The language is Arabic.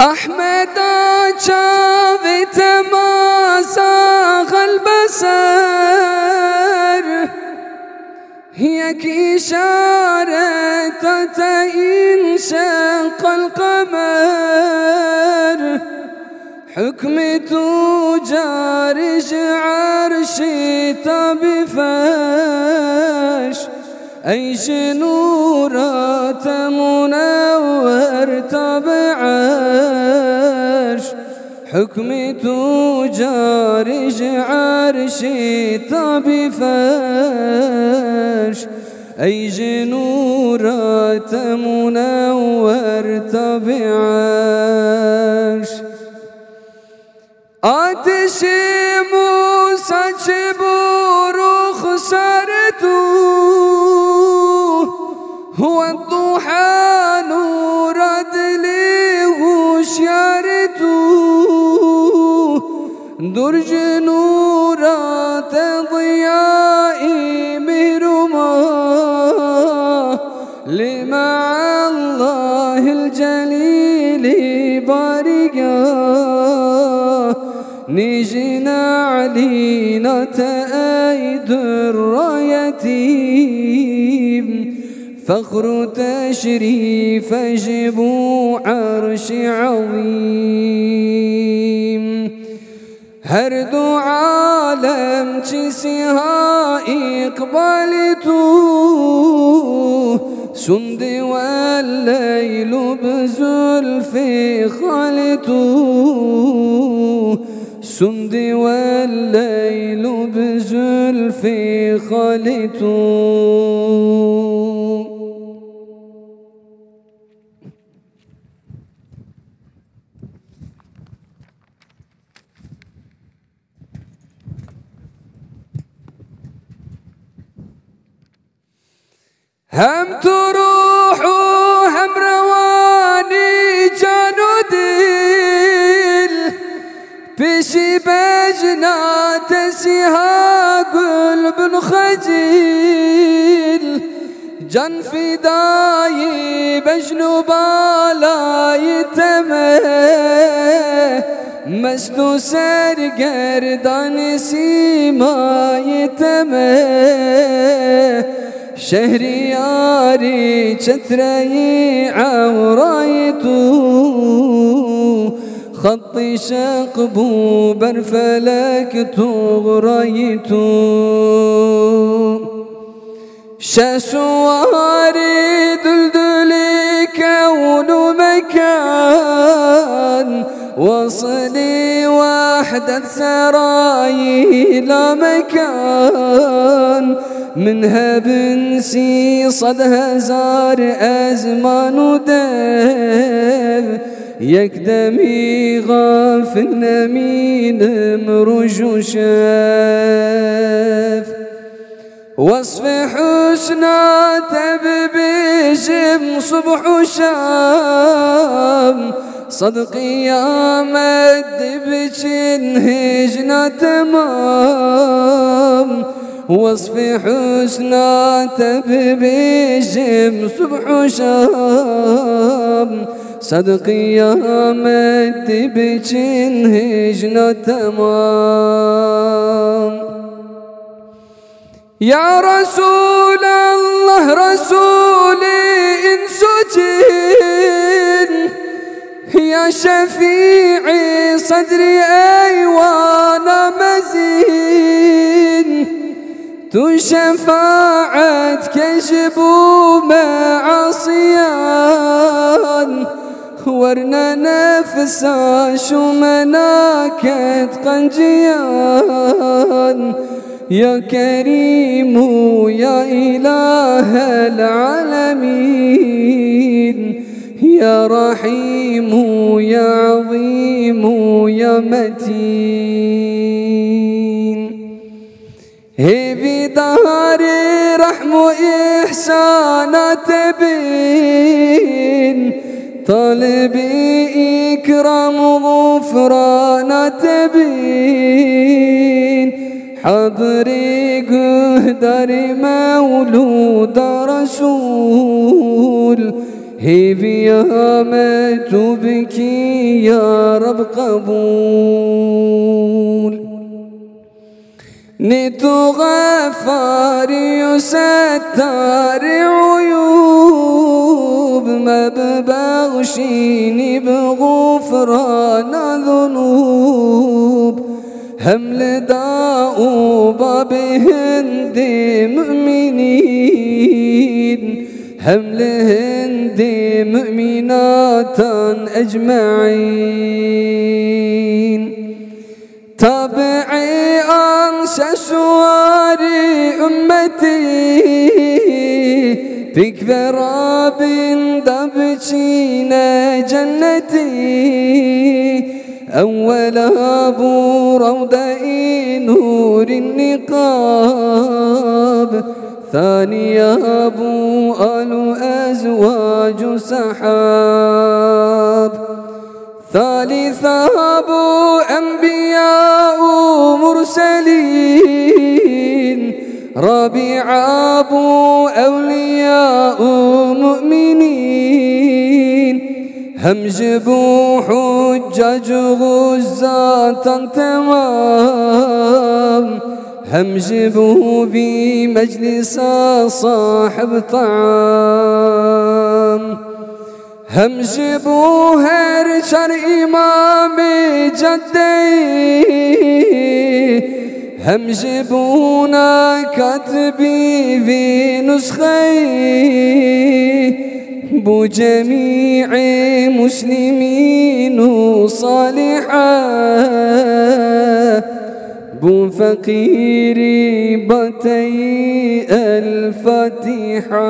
أحمد شافت ما ساغ البصر. هيك تئن شق القمر. حكمته جارج عرشي طبفاش أي شنورات منور حكمته جارج عرشي طبفاش أي جنورات منور طبعاش آتش موسى جبور خسرته. هو الضحى درج نورات ضيائي مهرما لمع الله الجليل بارقا نجينا علينا تأيد الرايتيم فخر تشريف جبو عرش عظيم. هرد عالم تسيها إقبالتو سند والليل بزلف خالتو سند والليل بزلف خالتو هم تروح وهم رواني جنوديل بشي بجنا تسيها قلب خجيل جن فداي بجنو بالا يتمه مستو سر گردان سیما يتمه شهرياري چتري عورايتو خطي شقبو برفلك تغريتو. شاسواري دلدلي كون مكان. وصلي وحدة سراي لا مكان. منها بنسي صدها زار أزمان ودل يقدمي غافل مين مرج وشاف وصف حسنا تببجم صبح وشام صدقي يا مد بجن هجنا تمام وصف حسنا تببجم صبح وشام. صدقي يا مد بجن هجنا تمام يا رسول الله رسولي شفيعي صدري أيوانا مزين. تشفاعت كجبو معصيان ورنا نفسا شو مناكت قنجيان. يا كريم يا إله العالمين. يا رحيم يا عظيم يا متين. هي بدار رحم إحسان تبين. طالبي إكرام غفران تبين. حضري قدر مولود رسول. هي بيا ما تبكي يا رب قبول. نتو غفار يستار عيوب ما ببغشيني بغفران ذنوب. هم لداء باب هندي مؤمنين. هم لهندي مؤمنات أجمعين. تابعي أنسى سواري أمتي تكفر بن دبتشينا جنتي أول أبو روضة نور النقاب. ثاني أبو ألو أزواج سحاب. ثالث أبو أنبياء مرسلين. رابع أبو أولياء مؤمنين. همجبوا حجج غزاة تمام همجبوا في مجلس صاحب طعام. همجبوا هرشر إمام جدي همجبونا كتبي في نسخي بو جميع مسلمين صالحا. بو فقير بتي الفاتحة.